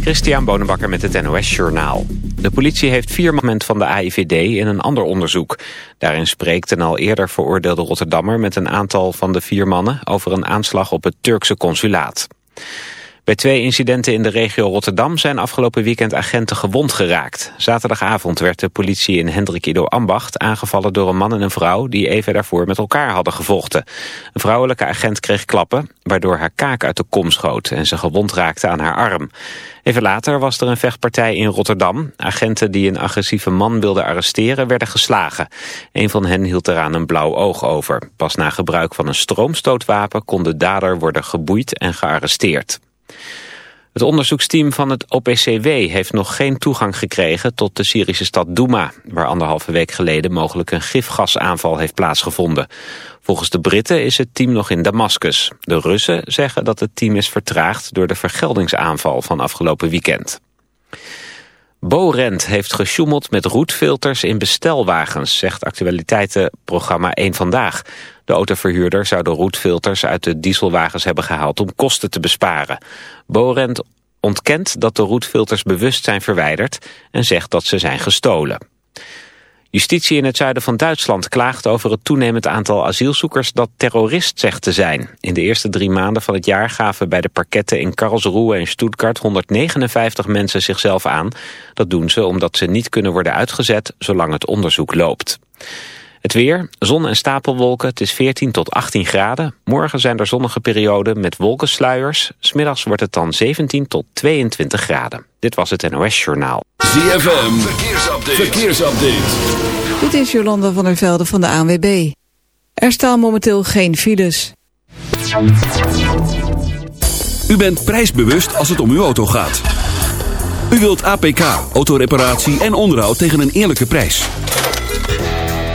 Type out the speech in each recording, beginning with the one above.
Christian Bonenbakker met het NOS Journaal. De politie heeft vier moment van de AIVD in een ander onderzoek. Daarin spreekt een al eerder veroordeelde Rotterdammer... met een aantal van de vier mannen over een aanslag op het Turkse consulaat. Bij twee incidenten in de regio Rotterdam zijn afgelopen weekend agenten gewond geraakt. Zaterdagavond werd de politie in Hendrik Ido Ambacht aangevallen door een man en een vrouw die even daarvoor met elkaar hadden gevochten. Een vrouwelijke agent kreeg klappen, waardoor haar kaak uit de kom schoot en ze gewond raakte aan haar arm. Even later was er een vechtpartij in Rotterdam. Agenten die een agressieve man wilden arresteren werden geslagen. Een van hen hield eraan een blauw oog over. Pas na gebruik van een stroomstootwapen kon de dader worden geboeid en gearresteerd. Het onderzoeksteam van het OPCW heeft nog geen toegang gekregen tot de Syrische stad Douma, waar anderhalve week geleden mogelijk een gifgasaanval heeft plaatsgevonden. Volgens de Britten is het team nog in Damascus. De Russen zeggen dat het team is vertraagd door de vergeldingsaanval van afgelopen weekend. Borent heeft gesjoemeld met roetfilters in bestelwagens, zegt actualiteitenprogramma 1 Vandaag. De autoverhuurder zou de roetfilters uit de dieselwagens hebben gehaald om kosten te besparen. Borent ontkent dat de roetfilters bewust zijn verwijderd en zegt dat ze zijn gestolen. Justitie in het zuiden van Duitsland klaagt over het toenemend aantal asielzoekers dat terrorist zegt te zijn. In de eerste drie maanden van het jaar gaven bij de parketten in Karlsruhe en Stuttgart 159 mensen zichzelf aan. Dat doen ze omdat ze niet kunnen worden uitgezet zolang het onderzoek loopt. Het weer, zon en stapelwolken, het is 14 tot 18 graden. Morgen zijn er zonnige perioden met wolkensluiers. Smiddags wordt het dan 17 tot 22 graden. Dit was het NOS Journaal. ZFM, verkeersupdate. verkeersupdate. Dit is Jolanda van der Velde van de ANWB. Er staan momenteel geen files. U bent prijsbewust als het om uw auto gaat. U wilt APK, autoreparatie en onderhoud tegen een eerlijke prijs.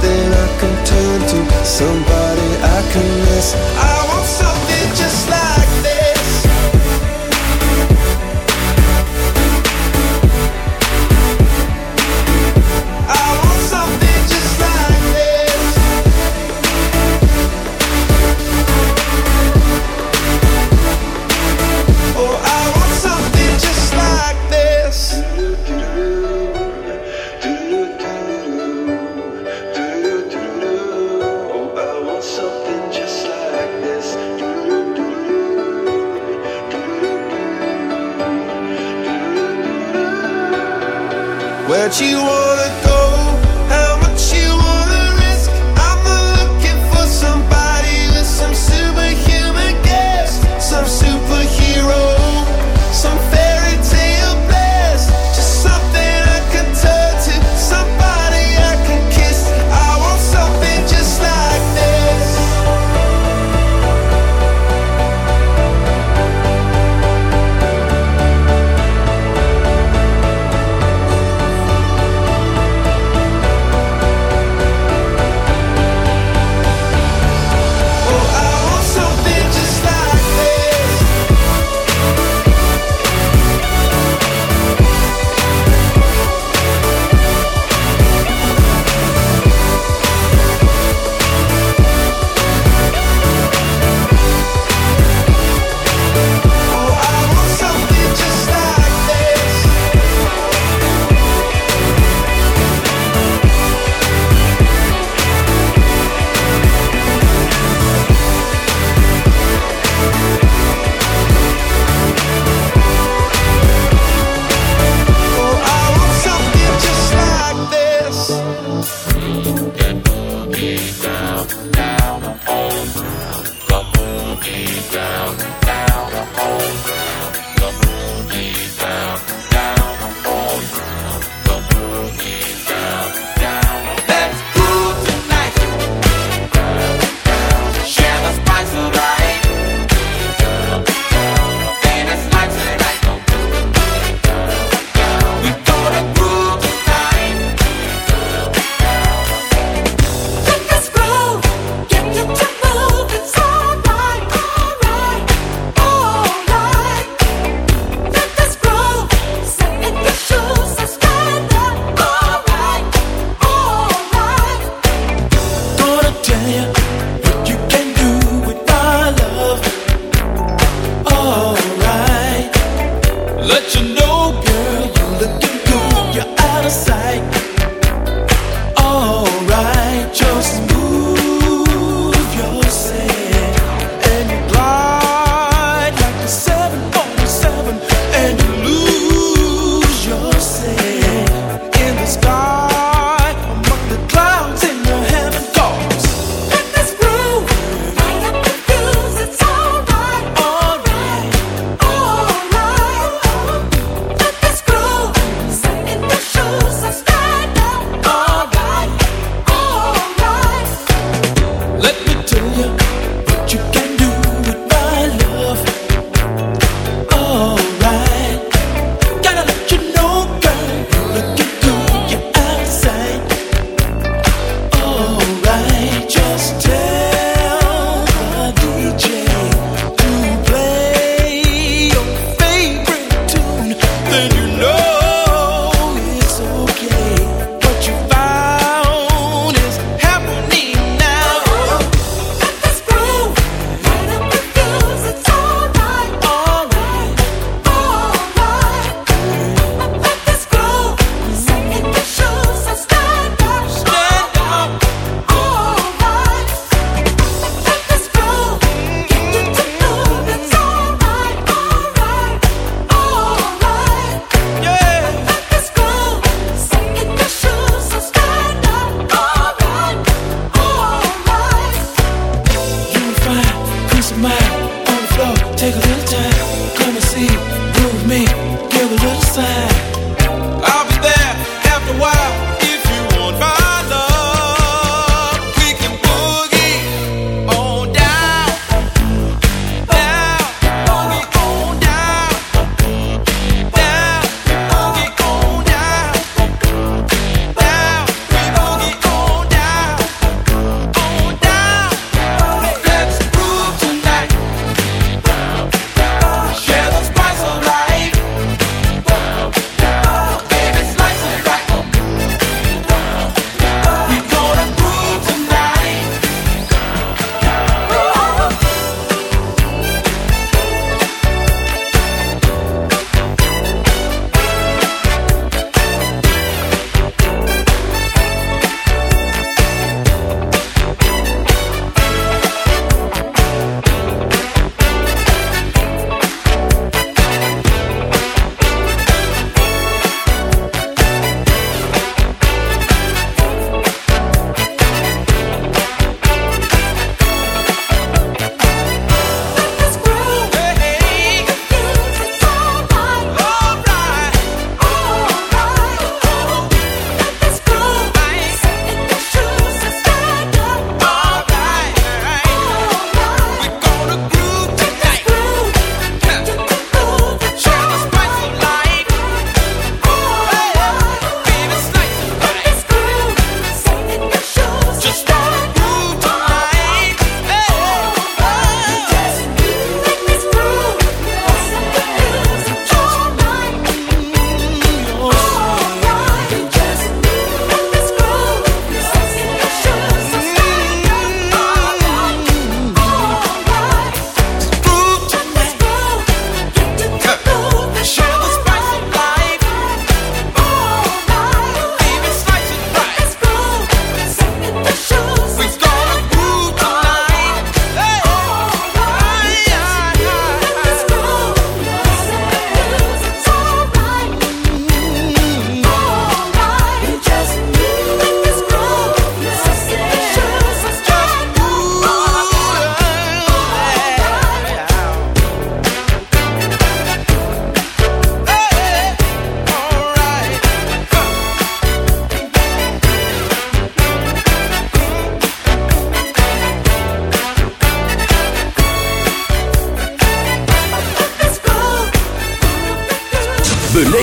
something I can turn to, somebody I can miss.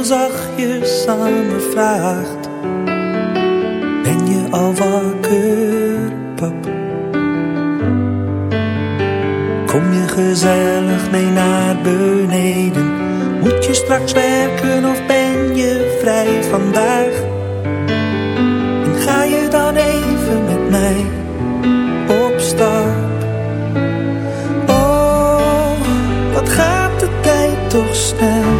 heel zachtjes aan me vraagt: Ben je al wakker, pap? Kom je gezellig mee naar beneden? Moet je straks werken of ben je vrij vandaag? En ga je dan even met mij op stap? Oh, wat gaat de tijd toch snel.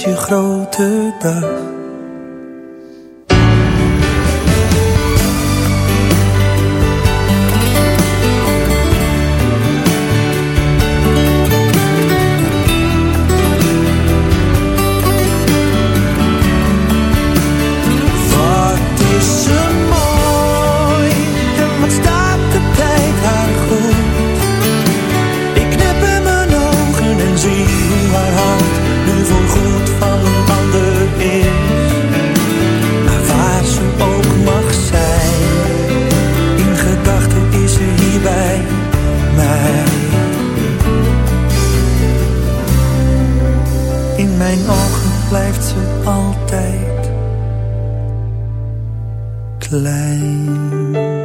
Je grote dag. Mijn ogen blijft ze altijd klein.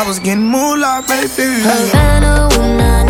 I was getting moolah, baby. Havana, ooh, nah.